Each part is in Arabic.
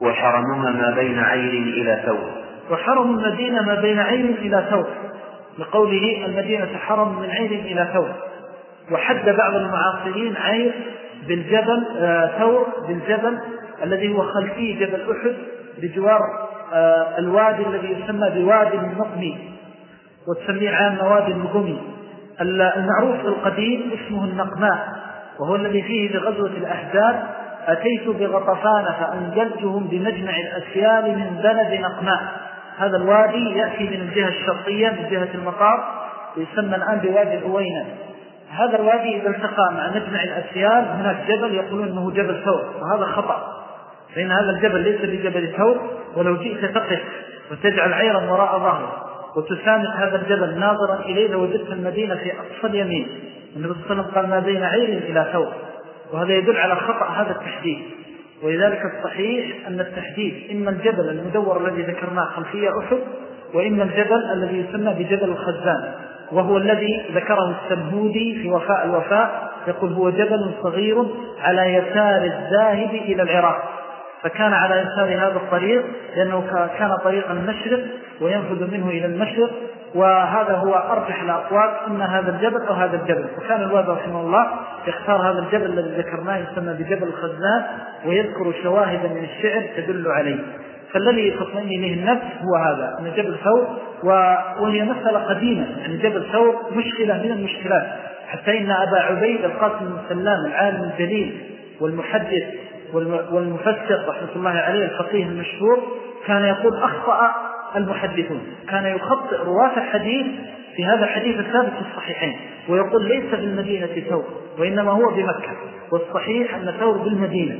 وحرمها ما بين عير إلى ثور وحرم المدينة ما بين عير إلى ثور لقوله المدينة حرم من عير إلى ثور وحد بعض المعاصرين عير بالجبل آه ثور بالجبل الذي هو خلفي جبل أحد بجوار آه الوادي الذي يسمى بوادي النقمي وتسميه عام وادي النقمي. المعروف القديم اسمه النقماء وهو الذي فيه بغزوة الأحزاب أتيت بغطفان فأنجلتهم بمجمع الأسيال من بلد نقماء. هذا الوادي يأتي من الجهة الشرقية من جهة المطار يسمى الآن بوادي الأوينة. هذا الوادي إذا التقى مع مجمع الأسيال هناك جبل يقولون أنه جبل ثور وهذا خطأ. فإن هذا الجبل ليس بجبل ثور ولو جئت تقف وتجعل عيرا وراء ظهره وتسامح هذا الجبل ناظرا إليه لوجدت المدينة في أقصى اليمين. النبي صلى الله عليه وسلم قال ما بين عير إلى ثور. وهذا يدل على خطأ هذا التحديد. ولذلك الصحيح أن التحديد إما الجبل المدور الذي ذكرناه خلفية أحد وإما الجبل الذي يسمى بجبل الخزان وهو الذي ذكره السمهودي في وفاء الوفاء يقول هو جبل صغير على يسار الذاهب إلى العراق. فكان على يسار هذا الطريق لأنه كان طريق المشرق وينفذ منه إلى المشرق وهذا هو أرجح الأقوال أن هذا الجبل أو هذا الجبل. وكان الواد رحمه الله يختار هذا الجبل الذي ذكرناه يسمى بجبل الخزان ويذكر شواهد من الشعر تدل عليه. فالذي تطمئن إليه النفس هو هذا أن جبل ثور وهي مسألة قديمة يعني جبل ثور مشكلة من المشكلات. حتى إن أبا عبيد القاسم بن سلام العالم الجليل والمحدث والمفسر رحمة الله عليه الفقيه المشهور كان يقول أخطأ المحدثون. كان يخطئ رواة الحديث في هذا الحديث الثابت في الصحيحين. ويقول ليس بالمدينة ثور وإنما هو بمكة. والصحيح أن ثور بالمدينة.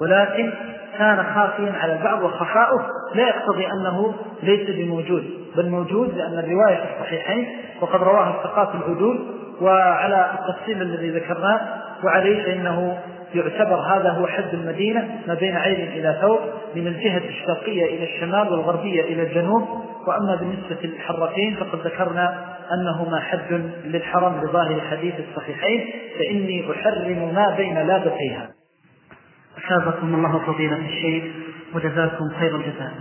ولكن كان خافيا على البعض وخفاؤه. لا يقتضي أنه ليس بموجود بل موجود لأن الرواية في الصحيحين وقد رواها الثقات العدول وعلى التفصيل الذي ذكرناه وعليه فإنه يعتبر هذا هو حد المدينة ما بين عين إلى ثور من الجهة الشرقية إلى الشمال والغربية إلى الجنوب. وأما بالنسبة للحرتين فقد ذكرنا أنهما حد للحرم بظاهر حديث الصحيحين. فإني أحرم ما بين لابتيها. أسابكم الله فضيلة الشيخ وجزاكم خير الجزاء.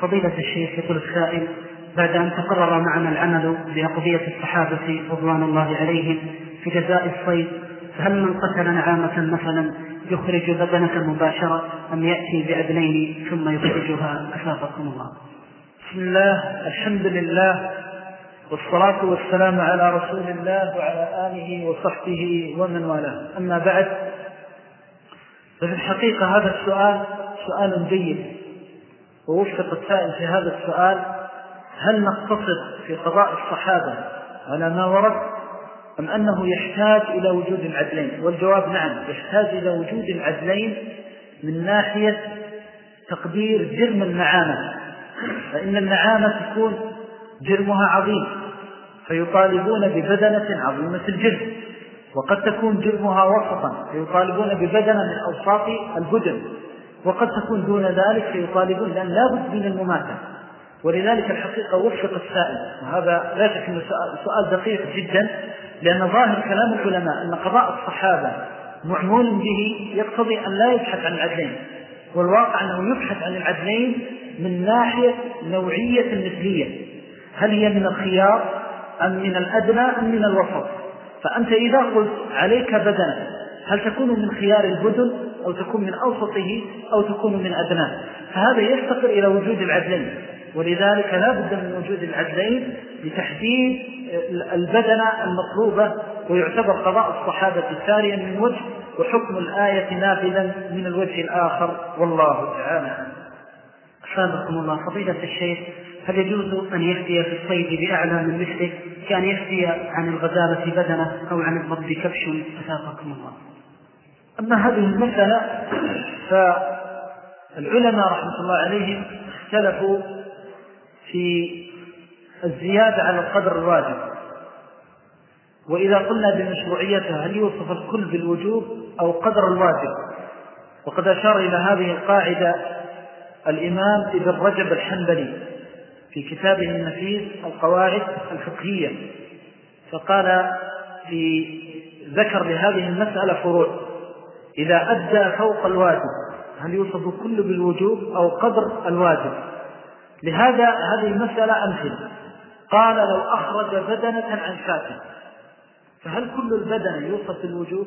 فضيلة الشيخ يقول السائل بعد أن تقرر معنا العمل بأقضية الصحابة رضوان الله عليهم في جزاء الصيد فهل من قتل نعامة مثلا يخرج بدنة مباشرة أم يأتي بأدلين ثم يخرجها؟ أسابكم الله. بسم الله الحمد لله والصلاة والسلام على رسول الله وعلى آله وصحبه ومن والاه. أما بعد ففي الحقيقة هذا السؤال سؤال جيد ووفق السائل في هذا السؤال هل نقتصد في قضاء الصحابة على ما ورد؟ أم أنه يحتاج إلى وجود العدلين؟ والجواب نعم يحتاج إلى وجود العدلين من ناحية تقدير جرم النعامة. فإن النعامة تكون جرمها عظيم فيطالبون ببدنة عظيمة الجرم. وقد تكون جرمها وسطا فيطالبون ببدنة من أوساط البدن. وقد تكون دون ذلك فيطالبون لأن لا بد من المماتة. ولذلك الحقيقة وفق السائل. وهذا لا شك أنه سؤال دقيق جدا. لأن ظاهر كلام العلماء أن قضاء الصحابة معمول به يقتضي أن لا يبحث عن العدلين والواقع أنه يبحث عن العدلين من ناحية نوعية المثلية هل هي من الخيار أم من الأدنى أم من الوسط؟ فأنت إذا قلت عليك بدنا هل تكون من خيار البدن أو تكون من أوسطه أو تكون من أدناه فهذا يفتقر إلى وجود العدلين ولذلك لا بد من وجود العدلين لتحديد البدنة المطلوبة ويعتبر قضاء الصحابة ساريا من وجه وحكم الآية نافذا من الوجه الآخر. والله تعالى أسابقكم الله. فضيلة الشيخ هل يجوز أن يفتي في الصيد بأعلى من مثله؟ كان يفتي عن الغزالة بدنة أو عن الضب كبش؟ أسابقكم الله. أما هذه المسألة فالعلماء رحمة الله عليهم اختلفوا في الزيادة على القدر الواجب. وإذا قلنا بمشروعيتها هل يوصف الكل بالوجوب أو قدر الواجب؟ وقد أشار إلى هذه القاعدة الإمام ابن رجب الحنبلي في كتابه النفيس القواعد الفقهية. فقال في ذكر لهذه المسألة فروع. إذا أدى فوق الواجب هل يوصف كل بالوجوب أو قدر الواجب؟ لهذا هذه المسألة أمثلة. قال لو أخرج بدنة عن شاة فهل كل البدن يوصف بالوجوب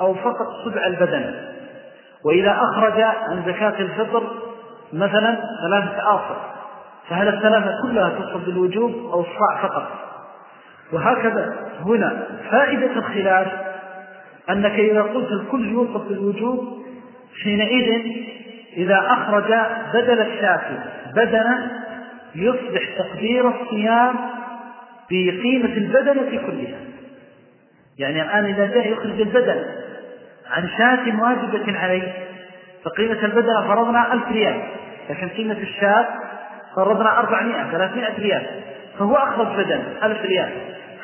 أو فقط سبع البدن. وإذا أخرج عن زكاة الفطر مثلا ثلاثة آصر فهل الثلاثة كلها توصف بالوجوب أو الصاع فقط؟ وهكذا هنا فائدة الخلاف أنك إذا قلت الكل يوصف بالوجوب حينئذ إذا أخرج بدل الشافي بدنا يصبح تقدير الصيام بقيمة البدنة كلها. يعني الآن إذا جاء يخرج البدن عن شاة واجبة عليه فقيمة البدنة فرضنا ألف ريال لكن قيمة الشاة فرضنا أربعمائة ثلاثمائة ريال فهو أخرج بدن ألف ريال.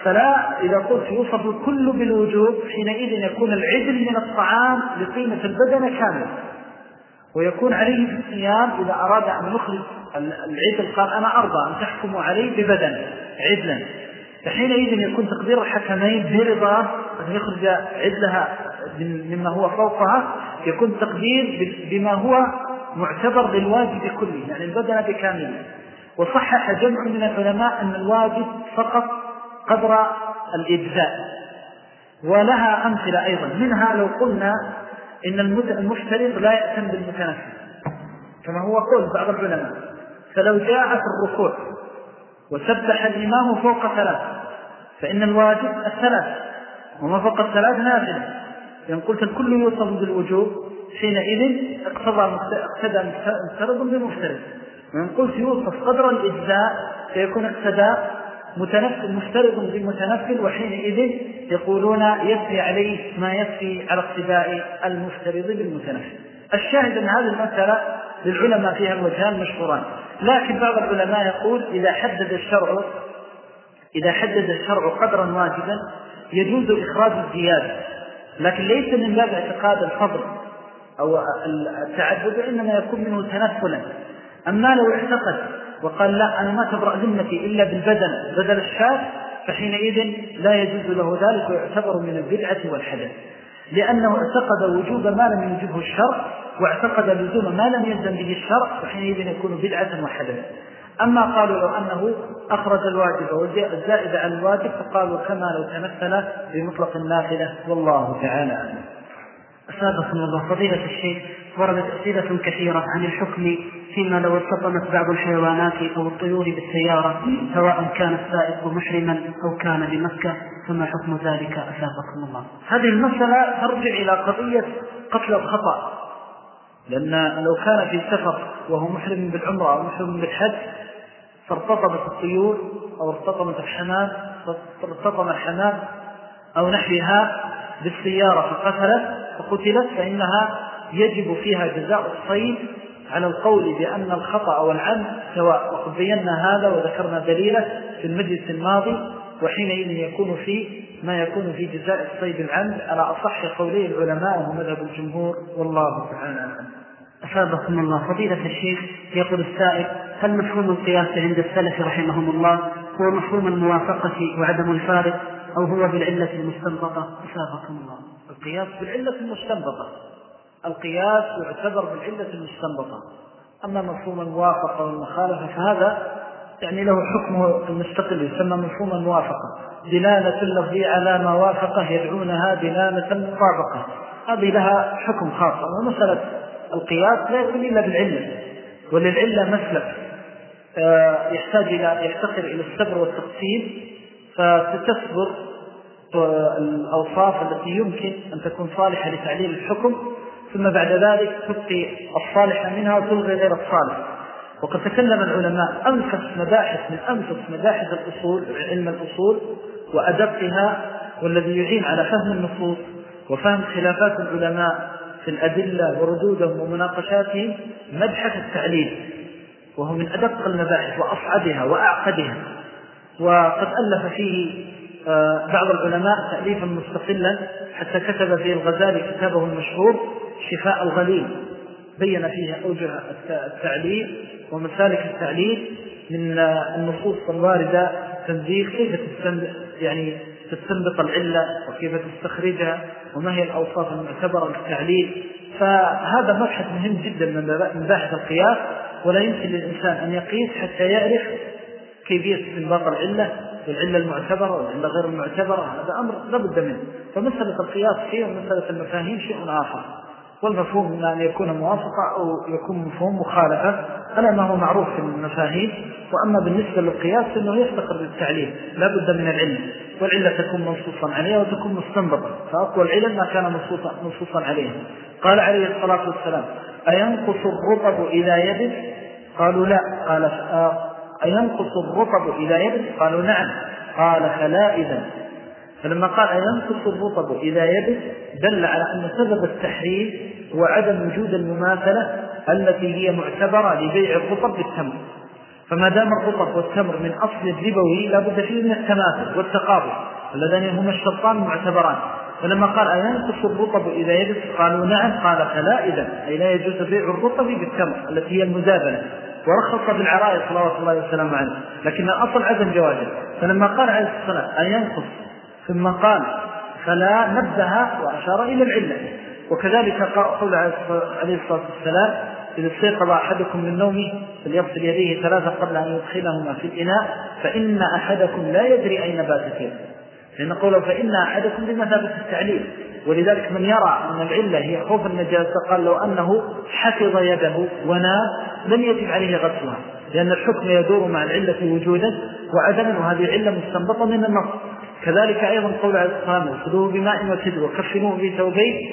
فلا إذا قلت يوصف الكل بالوجوب حينئذ يكون العدل من الطعام لقيمة البدنة كاملة ويكون عليه في الصيام إذا أراد أن يخرج العدل قال أنا أرضى أن تحكموا عليه ببدن عدلا. فحينئذ يكون تقدير الحكمين برضا أن يخرج عدلها مما هو فوقها يكون تقدير بما هو معتبر للواجب كله يعني البدن بكامله وصحح جمع من العلماء أن الواجب فقط قدر الإجزاء. ولها أمثلة أيضا. منها لو قلنا إن المفترض لا يأتم بالمتنفس كما هو قول بعض العلماء. فلو جاء في الركوع وسبح الإمام فوق ثلاث فإن الواجب الثلاث وما فوق الثلاث نافلة. لأن قلت الكل يوصف بالوجوب حينئذ اقتضى اقتدى مفترض بمفترض. وإن قلت يوصف قدر الإجزاء فيكون متنفل مفترض بمتنفل وحينئذ يقولون يسري عليه ما يسري على اقتداء المفترض بالمتنفل. الشاهد أن هذه المسألة للعلماء فيها الوجهان مشهوران. لكن بعض العلماء يقول إذا حدد الشرع إذا حدد الشرع قدرا واجبا يجوز إخراج الزيادة. لكن ليس من باب اعتقاد الفضل أو التعدد إنما يكون منه تنفلا. أما لو اعتقد وقال لا أنا ما تبرأ ذمتي إلا بالبدن بدل الشاة فحينئذ لا يجوز له ذلك ويعتبر من البدعة والحدث. لأنه اعتقد وجوب ما لم يوجبه الشرع واعتقد لزوم ما لم يلزم به الشرع فحينئذ يكون بدعة وحدث أما قالوا لو أنه أخرج الواجب والزائد عن الواجب فقالوا كما لو تمثل بمطلق النافلة والله تعالى أعلم. أسابقكم الله فضيلة الشيخ وردت أسئلة كثيرة عن الحكم فيما لو التقمت بعض الحيوانات أو الطيور بالسيارة سواء كان السائق محرما أو كان بمكة. فما حكم ذلك أسابقكم الله؟ هذه المسألة ترجع إلى قضية قتل الخطأ. لأن لو كان في سفر وهو محرم بالعمرة أو محرم بالحج فارتطمت الطيور أو ارتطمت الحمام فارتطم الحمام أو نحوها بالسيارة فقتلت فقتلت فإنها يجب فيها جزاء الصيد على القول بأن الخطأ والعمد سواء وقد بينا هذا وذكرنا دليله في المجلس الماضي وحينئذ يكون في ما يكون في جزاء الصيد العمد. على أصح قولي العلماء وهو مذهب الجمهور والله تعالى أعلم. أفادكم الله. فضيلة الشيخ يقول السائل هل مفهوم القياس عند السلف رحمهم الله هو مفهوم الموافقة وعدم الفارق أو هو بالعلة المستنبطة؟ أفادكم الله. القياس بالعلة المستنبطة. القياس يعتبر بالعلة المستنبطة. أما مفهوم الموافقة والمخالفة فهذا يعني له حكمه المستقل يسمى مفهوم الموافقة. دلالة اللفظ على ما وافقه يدعونها دلالة المطابقة هذه لها حكم خاص. ومسألة القياس لا يكون إلا بالعلة. وللعلة مسلك آه، يحتاج إلى يفتقر إلى الصبر والتقسيم فستسبر الأوصاف التي يمكن أن تكون صالحة لتعليل الحكم. ثم بعد ذلك تبقي الصالحة منها وتلغي غير الصالح. وقد تكلم العلماء أنفس مباحث من أنفس مباحث الأصول علم الأصول وأدقها والذي يعين على فهم النصوص وفهم خلافات العلماء في الأدلة وردودهم ومناقشاتهم مبحث التعليل وهو من أدق المباحث وأصعبها وأعقدها. وقد ألف فيه آه، بعض العلماء تأليفا مستقلا حتى كتب فيه الغزالي كتابه المشهور شفاء الغليل. بين فيها أوجه التعليل ومسالك التعليل من النصوص الواردة تنزيل كيف يعني تستنبط العلة وكيف تستخرجها وما هي الأوصاف المعتبرة للتعليل. فهذا مبحث مهم جدا من باحث القياس ولا يمكن للإنسان أن يقيس حتى يعرف كيفية استنباط العلة والعلة المعتبرة والعلة غير المعتبرة هذا أمر لا بد منه. فمسألة القياس شيء ومسألة المفاهيم شيء آخر. والمفهوم إما أن يكون موافقة أو يكون مفهوم مخالفة ألا ما هو معروف في المفاهيم. وأما بالنسبة للقياس فإنه يفتقر للتعليم لا بد من العلم. والعلة تكون منصوصا عليها وتكون مستنبطة فأقوى العلم ما كان منصوصا, منصوصا عليه قال عليه الصلاة والسلام أينقص الرطب إذا يبس قالوا لا. قال أينقص الرطب إذا يبس قالوا نعم. قال فلا إذا. فلما قال أينقص الرطب إذا يبس دل على أن سبب التحريم هو عدم وجود المماثلة التي هي معتبرة لبيع الرطب بالتمر. فما دام الرطب والتمر من أصل الربوي لا بد فيه من التماثل والتقابل اللذان هما الشرطان المعتبران. فلما قال أينقص الرطب إذا يبس قالوا نعم قال فلا إذا أي لا يجوز بيع الرطب بالتمر التي هي المزابنة ورخص بالعرائي صلوات الله وسلامه عليه. لكن الأصل عدم جوازه. فلما قال عليه الصلاة أينقص ثم قال فلا نبه وأشار إلى العلة. وكذلك قول عليه الصلاة والسلام إذا استيقظ أحدكم من نومه فليغسل يديه ثلاثة قبل أن يدخلهما في الإناء فإن أحدكم لا يدري أين باتت يده لأن قوله فإن أحدكم بمثابة التعليل. ولذلك من يرى أن العلة هي خوف النجاسة. قال لو أنه حفظ يده ونام لم يجب عليه غسلها. لأن الحكم يدور مع العلة وجودا وعدما وهذه علة مستنبطة من النص. كذلك أيضا قول عليه الصلاة خذوه بماء وسدر وكفنوه في ثوبين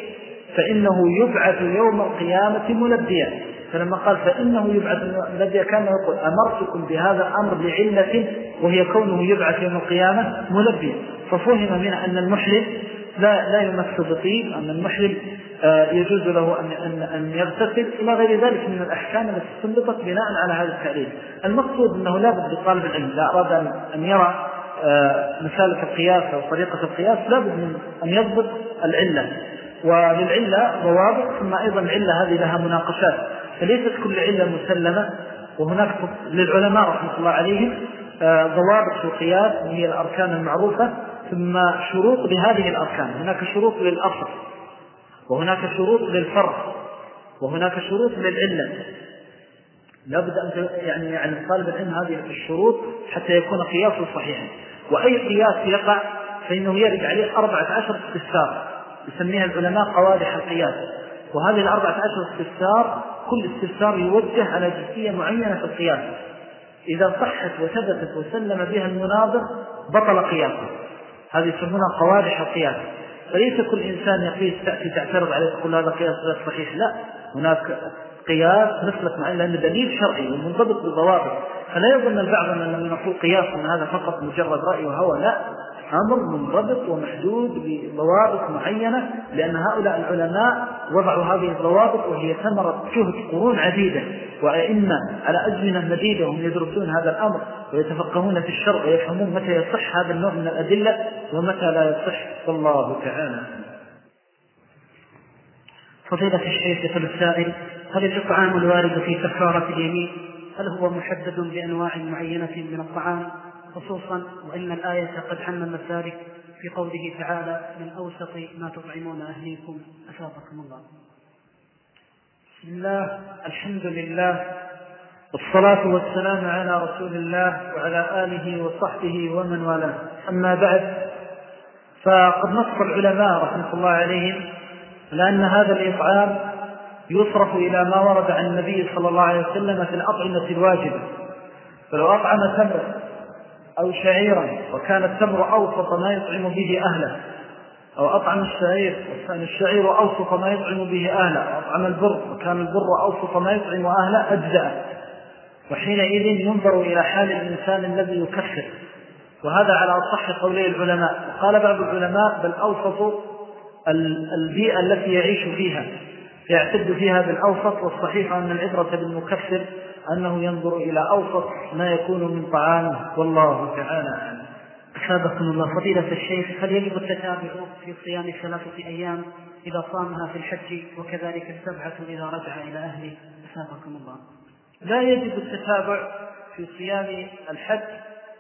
فإنه يبعث يوم القيامة ملبيا. فلما قال فإنه يبعث ملبيا كان يقول أمرتكم بهذا الأمر لعلة وهي كونه يبعث يوم القيامة ملبيا. ففهم من أن المحلم لا, لا يمس بطيب أن المحلم آه، يجوز له أن, أن, أن يغتسل إلى غير ذلك من الأحكام التي استنبطت بناء على هذا التعليل. المقصود أنه لا بد لطالب العلم لا أراد أن يرى آه، مسالة القياس أو طريقة القياس لابد من أن يضبط العلة. وللعلة ضوابط ثم أيضا العلة هذه لها مناقشات. فليست كل علة مسلمة وهناك للعلماء رحمة الله عليهم آه، ضوابط في القياس وهي الأركان المعروفة ثم شروط لهذه الأركان. هناك شروط للأصل وهناك شروط للفرق وهناك شروط للعلة. لابد أن يعني يعني طالب العلم هذه الشروط حتى يكون قياسه صحيحا. وأي قياس يقع فإنه يرد عليه أربعة عشر استفسار. يسميها العلماء قوادح القياس. وهذه الأربعة عشر استفسار كل استفسار يوجه على جزئية معينة في القياس. إذا صحت وثبتت وسلم بها المناظر بطل قياسه. هذه يسمونها قوادح القياس. فليس كل إنسان يقيس تأتي تعترض عليه تقول هذا قياس غير صحيح. لا هناك قياس نسلك معين لأنه دليل شرعي ومنضبط بالضوابط. فلا يظن البعض أن لما نقول قياس من هذا فقط مجرد رأي وهوى لا. أمر منضبط ومحدود بضوابط معينة لأن هؤلاء العلماء وضعوا هذه الضوابط وهي ثمرة جهد قرون عديدة. وأئمة على أزمنة مديدة وهم يدرسون هذا الأمر ويتفقهون في الشرع ويفهمون متى يصح هذا النوع من الأدلة ومتى لا يصح. والله تعالى. فضيلة الشيخ يقول السائل هل الإطعام الوارد في كفارة اليمين هل هو محدد بأنواع معينة من الطعام خصوصا وإن الآية قد حمل المسالك في قوله تعالى من أوسط ما تطعمون أهليكم أثابكم الله. بسم الله الحمد لله والصلاة والسلام على رسول الله وعلى آله وصحبه ومن والاه. أما بعد فقد نص العلماء رحمة الله عليهم لأن هذا الإطعام يصرف إلى ما ورد عن النبي صلى الله عليه وسلم في الأطعمة الواجبة. فلو أطعم تمر أو شعيرا وكان التمر أوسط ما يطعم به أهله أو أطعم الشعير وكان الشعير أوسط ما يطعم به أهله أو أطعم البر وكان البر أوسط ما يطعم أهله أجزاء وحينئذ ينظر إلى حال الإنسان الذي يكفر. وهذا على أصح قولي العلماء. قال بعض العلماء بل أوسط البيئة التي يعيش فيها. يعتد فيها بالأوسط والصحيح أن العبرة بالمكفر أنه ينظر إلى أوسط ما يكون من طعامه والله تعالى أعلم. أحابكم الله. فضيلة الشيخ هل يجب التتابع في صيام ثلاثة أيام إذا صامها في الحج؟ وكذلك السبعة إذا رجع إلى أهله. أحابكم الله. لا يجب التتابع في صيام الحج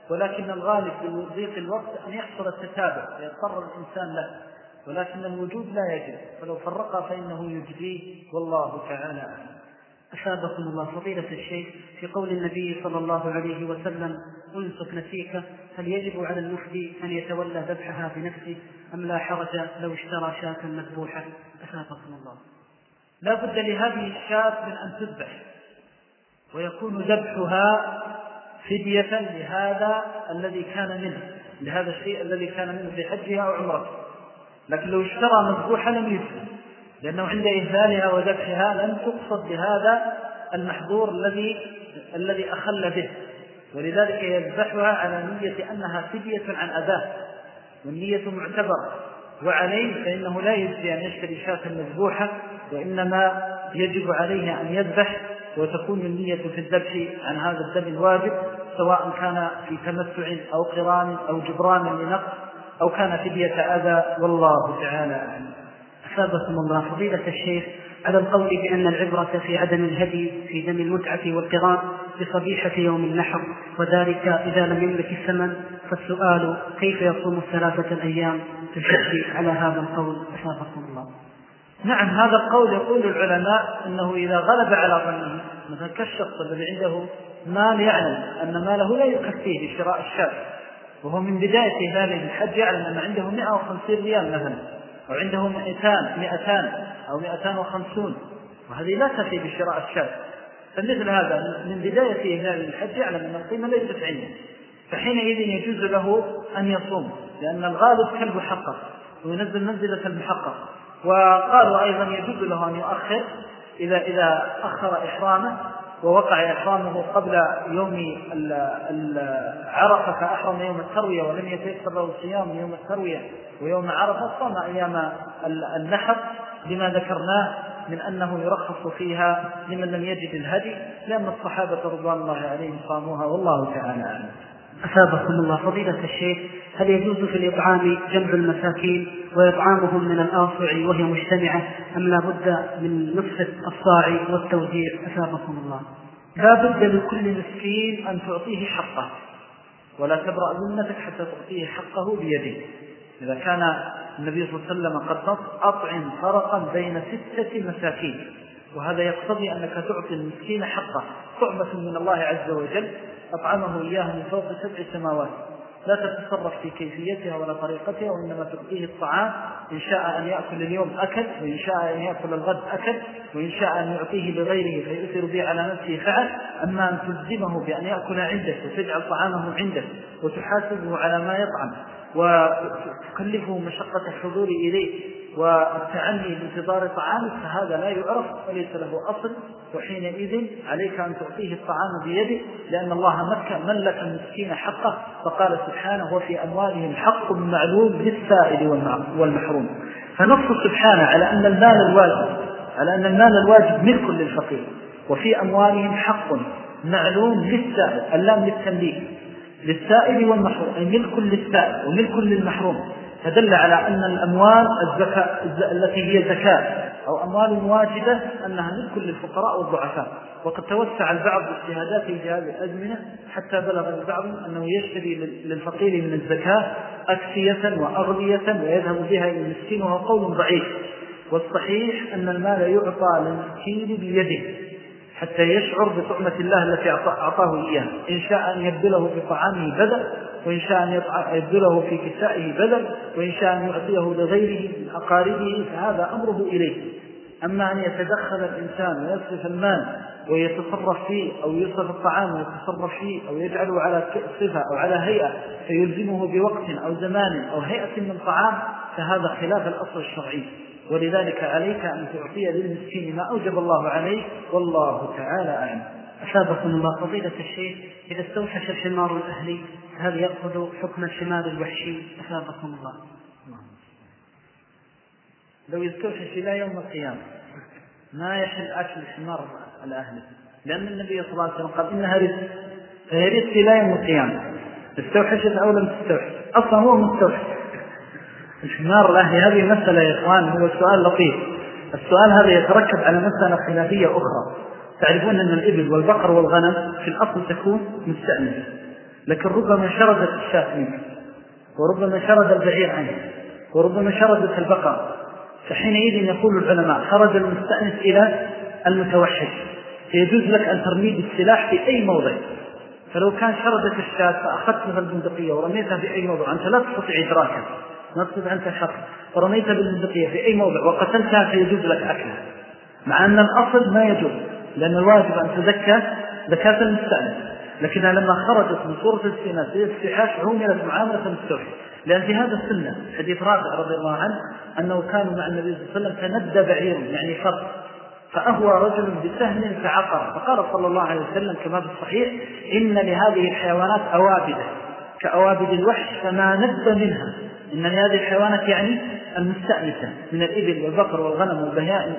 ولكن الغالب في ضيق الوقت أن يحصل التتابع ويضطر الإنسان له. ولكن الوجود لا يجب فلو فرق فإنه يجزيه والله تعالى أعلم. أثابكم الله فضيلة الشيخ في قول النبي صلى الله عليه وسلم انسك نسيك هل يجب على المفدي أن يتولى ذبحها بنفسه؟ أم لا حرج لو اشترى شاة مذبوحة؟ أثابكم الله. لا بد لهذه الشاة من أن تذبح. ويكون ذبحها فدية لهذا الذي كان منه لهذا الشيء الذي كان منه في حجها أو عمرته. لكن لو اشترى مذبوحة لم يسلم لأنه عند إهلالها وذبحها لم تقصد بهذا المحظور الذي الذي أخل به. ولذلك يذبحها على نية أنها فدية عن أداه والنية معتبرة. وعليه فإنه لا يجزي أن يشتري شاة مذبوحة وإنما يجب عليه أن يذبح وتكون النية في الذبح عن هذا الدم الواجب سواء كان في تمتع أو قران أو جبران لنقص. أو كان فدية أذى والله تعالى أعلم. أثابكم الله. فضيلة الشيخ على القول بأن العبرة في عدم الهدي في دم المتعة والقران بصبيحة يوم النحر وذلك إذا لم يملك الثمن فالسؤال كيف يصوم الثلاثة الأيام؟ في الحج على هذا القول. أثابكم الله. نعم هذا القول يقول العلماء أنه إذا غلب على ظنه مثلا كالشخص الذي عنده مال يعلم أن ماله لا يكفيه لشراء الشاة. وهو من بداية هلال الحج يعلم أن عنده 150 ريال مثلا أو عنده 200 200 أو 250 وهذه لا تفي بشراء الشاة. فمثل هذا من بداية هلال الحج يعلم أن القيمة ليست عنده فحينئذ يجوز له أن يصوم لأن الغالب كالمحقق وينزل منزلة المحقق. وقالوا أيضا يجوز له أن يؤخر إذا, إذا أخر إحرامه ووقع إحرامه قبل يوم عرفة فأحرم يوم التروية ولم يتيسر له الصيام يوم التروية ويوم عرفة صام أيام النحر لما ذكرناه من أنه يرخص فيها لمن لم يجد الهدي لأن الصحابة رضوان الله عليهم صاموها والله تعالى أعلم. أثابكم الله فضيلة الشيخ هل يجوز في الإطعام جمع المساكين وإطعامهم من الآصع وهي مجتمعة أم لا بد من نصف الصاع والتوزيع؟ أثابكم الله. لا بد لكل مسكين أن تعطيه حقه ولا تبرأ ذمتك حتى تعطيه حقه بيده. إذا كان النبي صلى الله عليه وسلم قد نص أطعم فرقا بين ستة مساكين وهذا يقتضي أنك تعطي المسكين حقه. صعبة من الله عز وجل أطعمه إياه من فوق سبع سماوات. لا تتصرف في كيفيتها ولا طريقتها وإنما تعطيه الطعام. إن شاء أن يأكل اليوم أكل وإن شاء أن يأكل الغد أكل وإن شاء أن يعطيه لغيره فيؤثر به على نفسه فعل. أما أن تلزمه بأن يأكل عندك وتجعل طعامه عندك وتحاسبه على ما يطعم وتكلفه مشقة الحضور إليه. والتعني بانتظار طعامك فهذا لا يعرف وليس له أصل. وحينئذ عليك أن تعطيه الطعام بيدك لأن الله مكة ملك المسكين حقه فقال سبحانه وفي أموالهم حق معلوم للسائل والمحروم. فنص سبحانه على أن المال الواجب على أن المال الواجب ملك للفقير. وفي أموالهم حق معلوم للسائل اللام للتمليك للسائل والمحروم أي ملك للسائل وملك للمحروم. فدل على أن الأموال الزكاة التي هي زكاة أو أموال واجبة أنها ملك للفقراء والضعفاء. وقد توسع البعض باجتهاداته في هذه الأزمنة حتى بلغ البعض أنه يشتري للفقير من الزكاة أكسية وأغذية ويذهب بها إلى المسكين وهو قول ضعيف. والصحيح أن المال يعطى للمسكين بيده حتى يشعر بطعمة الله التي أعطاه إياه. إن شاء أن يبدله في طعامه بدل وإن شاء أن يبدله في كسائه بدل وإن شاء أن يعطيه لغيره من أقاربه فهذا أمره إليه. أما أن يتدخل الإنسان ويصرف المال ويتصرف فيه أو يصرف الطعام ويتصرف فيه أو يجعله على صفة أو على هيئة فيلزمه بوقت أو زمان أو هيئة من طعام فهذا خلاف الأصل الشرعي. ولذلك عليك أن تعطي للمسكين ما أوجب الله عليه والله تعالى أعلم. أثابكم الله. فضيلة الشيخ إذا استوحش الحمار الأهلي هل يأخذ حكم الحمار الوحشي؟ أثابكم الله. لو يستوحش إلى يوم القيامة ما يحل أكل الحمار الأهلي؟ لأن النبي صلى الله عليه وسلم قال إنها رزق. فهي رزق إلى يوم القيامة. استوحشت أو لم تستوحش؟ أصلا هو مستوحش. الحمار الأهلي هذه مسألة يا إخوان هو سؤال لطيف. السؤال هذا يتركب على مسألة خلافية أخرى. تعرفون أن الإبل والبقر والغنم في الأصل تكون مستأنسة لكن ربما شردت الشاة منك وربما شرد البعير عنه وربما شردت البقر. فحينئذ يقول العلماء خرج المستأنس إلى المتوحد فيجوز لك أن ترمي بالسلاح في أي موضع. فلو كان شردت الشاة فأخذتها البندقية ورميتها في أي موضع أنت لا تستطيع إدراكها ما تستطيع أن تشخص فرميتها بالبندقية في أي موضع وقتلتها فيجوز لك أكلها مع أن الأصل ما يجوز. لأن الواجب أن تزكى زكاة المستأنس لكنها لما خرجت من صورة الاستئناس في الاستحاش عملت معاملة المستوحي. لأن في هذا السنة حديث رافع رضي الله عنه أنه كانوا مع النبي صلى الله عليه وسلم تندى بعير يعني فرق. فأهوى رجل بسهم فعقر. فقال صلى الله عليه وسلم كما في الصحيح إن لهذه الحيوانات أوابدة كأوابد الوحش فما ند منها. إن لهذه الحيوانات يعني المستأنسة من الإبل والبقر والغنم والبهائم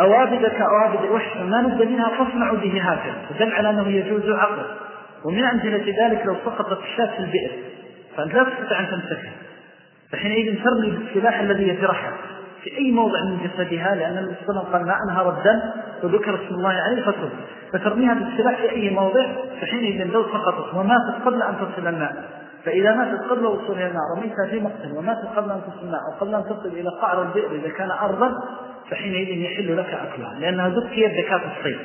الأخر أوابد الوحش فما ند منها فاصنعوا به هكذا فدل على أنه يجوز عقل. ومن أمثلة ذلك لو سقطت الشاة في البئر فأنت لا تستطيع أن تمسكها. فحينئذ ترمي بالسلاح الذي يجرحها في أي موضع من جسدها لأن النبي صلى الله عليه وسلم قال ما أنهر الدم وذكر اسم الله عليه فتر فترميها بالسلاح في أي موضع فحينئذ لو سقطت وماتت قبل أن تصل الماء. فإذا ماتت قبل وصولها الماء رميتها في مقتل وماتت قبل أن تصل الماء أو قبل أن تصل إلى قعر البئر إذا كان أرضا فحينئذ يحل لك أكلها لأنها ذكيت زكاة الصيد.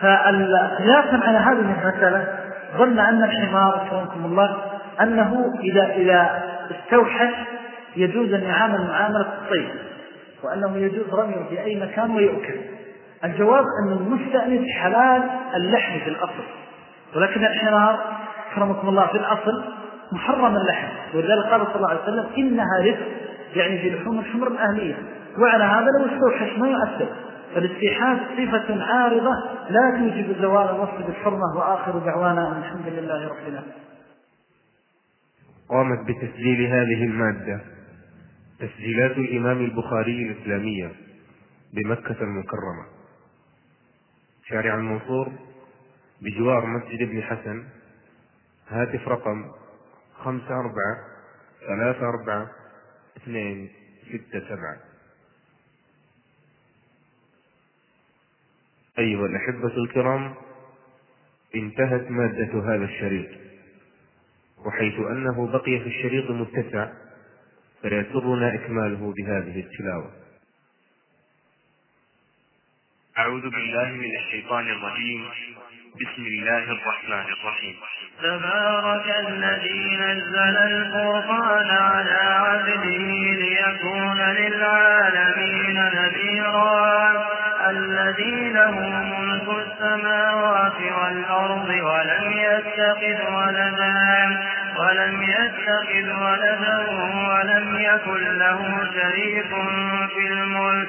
فالخلافا على هذه المسألة ظن أن الحمار كرمكم الله أنه إذا, إذا استوحش يجوز أن يعامل معاملة الصيد وأنه يجوز رميه في أي مكان ويؤكل. الجواب أن المستأنس حلال اللحم في الأصل ولكن الحمار كرمكم الله في الأصل محرم اللحم. ولذلك قال صلى الله عليه وسلم إنها رزق يعني في لحوم الحمر الأهلية. وعلى هذا لو استوحش ما يؤثر. فالاستيحاء صفة عارضة لا توجب زوال الوصف بالحرمة وآخر دعوانا الحمد لله رب العالمين. قامت بتسجيل هذه المادة تسجيلات الإمام البخاري الإسلامية بمكة المكرمة. شارع المنصور بجوار مسجد ابن حسن هاتف رقم خمسة أربعة ثلاثة أربعة اثنين ستة سبعة. أيها الأحبة الكرام انتهت مادة هذا الشريط. وحيث أنه بقي في الشريط متسع فيسرنا إكماله بهذه التلاوة. أعوذ بالله من الشيطان الرجيم. بسم الله الرحمن الرحيم. تبارك الذي نزل الفرقان على عبده ليكون للعالمين نذيرا. الذي له ملك السماوات والأرض ولم يتخذ ولدا ولم يتخذ ولدا ولم يكن له شريك في الملك.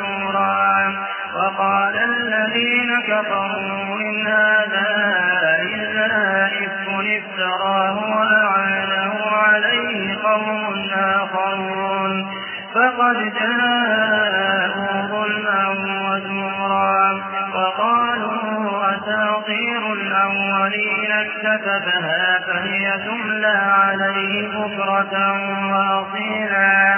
وقال الذين كفروا إن هذا إلا إفك افتراه وأعانه عليه قوم آخرون. فقد جاءوا ظلما وزورا وقالوا أساطير الأولين اكتسبها فهي تملى عليه بكرة وأصيلا.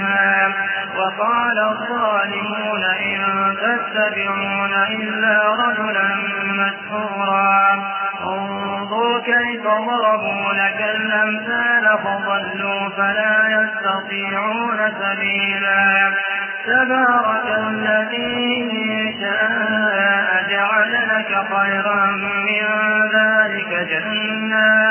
وقال الظالمون إن تتبعون إلا رجلا مسحورا انظر كيف ضربوا لك الأمثال فضلوا فلا يستطيعون سبيلا. تبارك الذي شاء جعل لك خيرا من ذلك جنات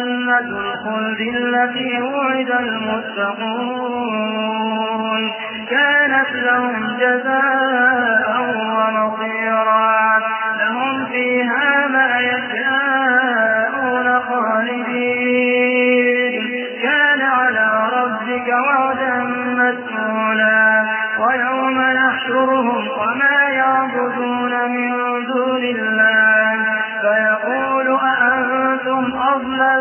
الخلد التي وعد المتقون كانت لهم جزاء ونصيرا لهم فيها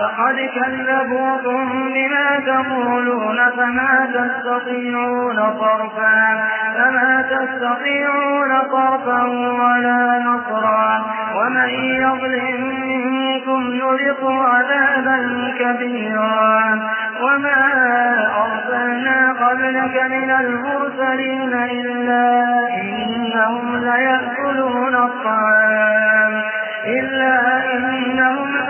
فقد كذبوكم بما تقولون فما تستطيعون صرفا. فما تستطيعون صرفا ولا نصرا. ومن يظلم منكم نذقه عذابا كبيرا. وما أرسلنا قبلك من المرسلين إلا إنهم ليأكلون الطعام. إلا إنهم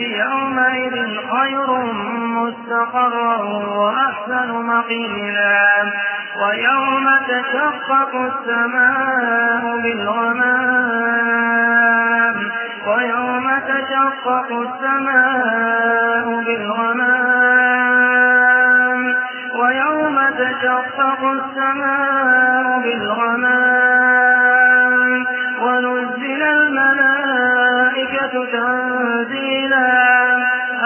يومئذ خير مستقرا وأحسن مقيلا ويوم تشقق السماء بالغمام ويوم تشقق السماء بالغمام ويوم تشقق السماء بالغمام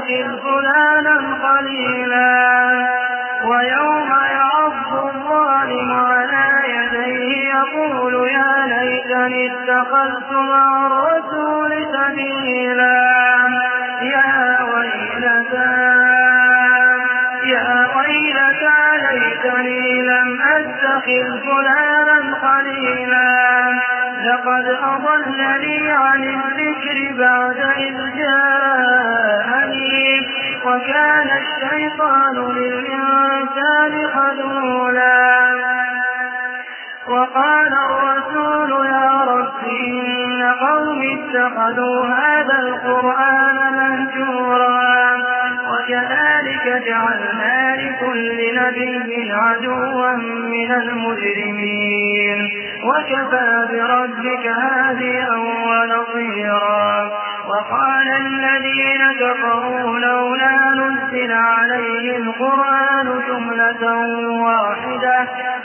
أتخذ فلانا خليلا ويوم يعض الظالم على يديه يقول يا ليتني اتخذت مع الرسول سبيلا يا ويلتى يا ويلتى ليتني لم أتخذ فلانا خليلا لقد أضلني عن الذكر بعد إذ جاءني وكان الشيطان للإنسان خذولا. وقال الرسول يا رب إن قوم اتخذوا هذا القرآن مهجورا. وكذلك جعلنا لكل نبي عدوا من المجرمين. وكفى بربك هاديا ونصيرا. وقال الذين كفروا لولا نزل عليه القرآن جملة واحدة.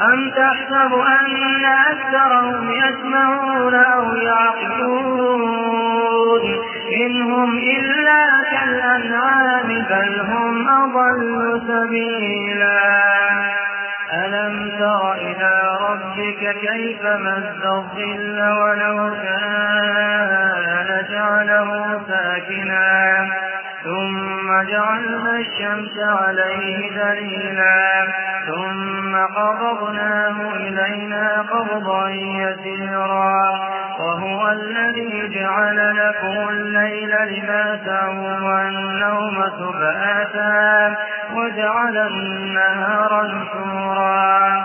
أم تحسب أن أكثرهم يسمعون أو يعقلون؟ إنهم إلا كالأنعام بل هم أضل سبيلا. ألم تر إلى ربك كيف مد الظل ولو كان جعله ساكنا؟ ثم جعلنا الشمس عليه دليلا. ثم قبضناه إلينا قبضا يسيرا. وهو الذي جعل لكم الليل لباسا والنوم سباتا وجعل النهار نشورا.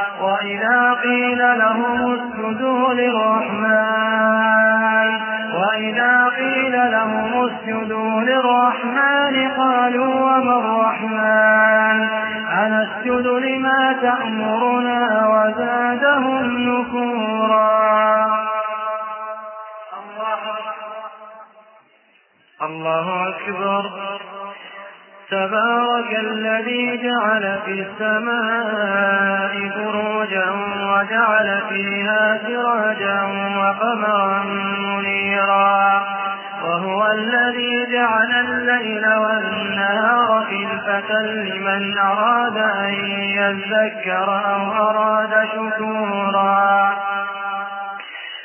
وإذا قيل لهم اسجدوا للرحمن وإذا قيل لهم اسجدوا للرحمن قالوا وما الرحمن أنسجد لما تأمرنا وزادهم نفورا الله أكبر. تبارك الذي جعل في السماء بروجا وجعل فيها سراجا وقمرا منيرا وهو الذي جعل الليل والنهار خلفة لمن أراد أن يذكر أو أراد شكورا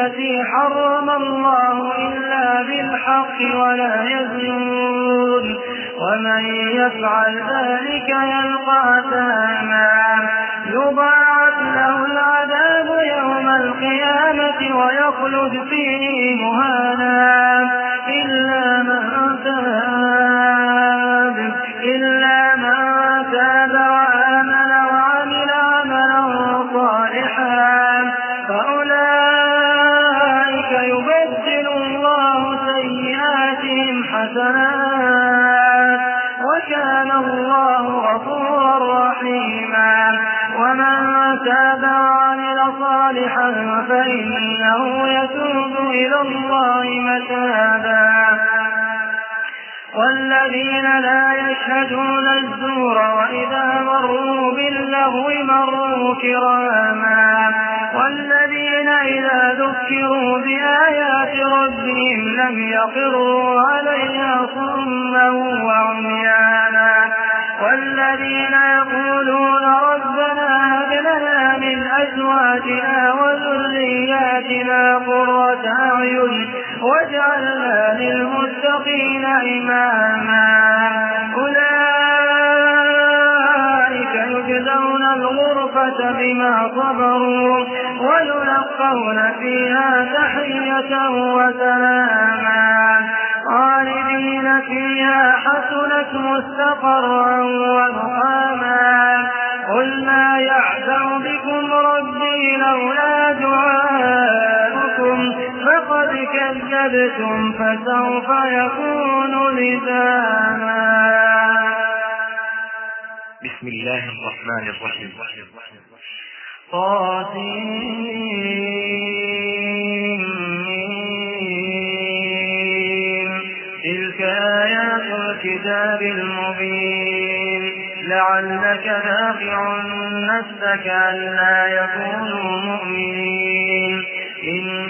التي حرم الله إلا بالحق ولا يزنون. ومن يفعل ذلك يلقى أثاما. يضاعف له العذاب يوم القيامة ويخلد فيه مهانا. إلا من تاب والذين لا يشهدون الزور وإذا مروا باللغو مروا كراما والذين إذا ذكروا بآيات ربهم لم يقروا عليها صما وعميانا والذين يقولون ربنا هب لنا من أزواجنا وذرياتنا واجعلنا للمتقين إماما. أولئك يجزون الغرفة بما صبروا ويلقون فيها تحية وسلاما. خالدين فيها حسنت مستقرا ومقاما. قل ما يعزم بكم ربي لولا دعاؤكم فقد كذبتم فسوف يكون لزاما. بسم الله الرحمن الرحيم. طاسيم تلك آيات الكتاب المبين. لعلك باقع نفسك ألا يكونوا مؤمنين. إن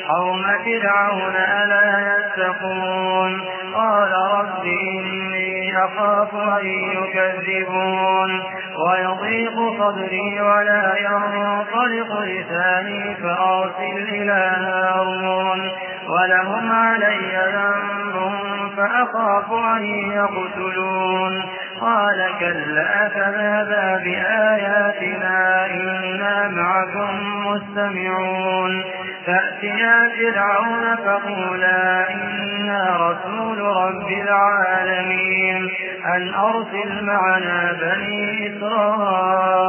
قوم فرعون ألا يتقون؟ قال رب إني أخاف أن يكذبون. ويضيق صدري ولا ينطلق لساني فأرسل إلى هارون. ولهم علي ذنب فأخاف أن يقتلون. قال كلا فذهبا بآياتنا إنا معكم مستمعون. فأتيا فرعون فقولا إنا رسول رب العالمين. أن أرسل معنا بني إسرائيل.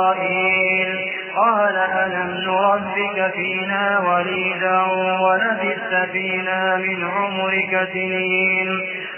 قال ألم نربك فينا وليدا ولبثت فينا من عمرك سنين.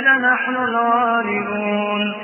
لنحن الغالبون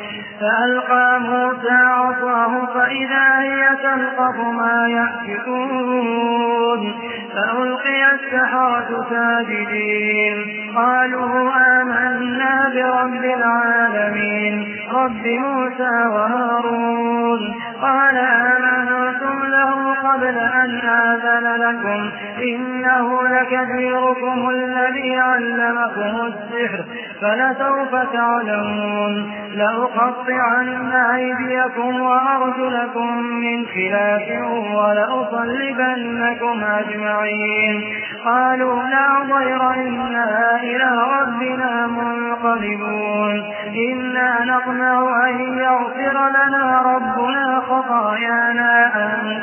فألقى موسى عصاه فإذا هي تلقف ما يأفكون فألقي السحرة ساجدين. قالوا آمنا برب العالمين. رب موسى وهارون. قال آمنتم له قبل أن آذن لكم. إنه لكبيركم الذي علمكم السحر فلسوف تعلمون. لأقطعن أيديكم وأرجلكم من خلاف ولأصلبنكم أجمعين. قالوا لا ضير إنا إلى ربنا منقلبون. إنا نطمع أن يغفر لنا ربنا خطايانا أن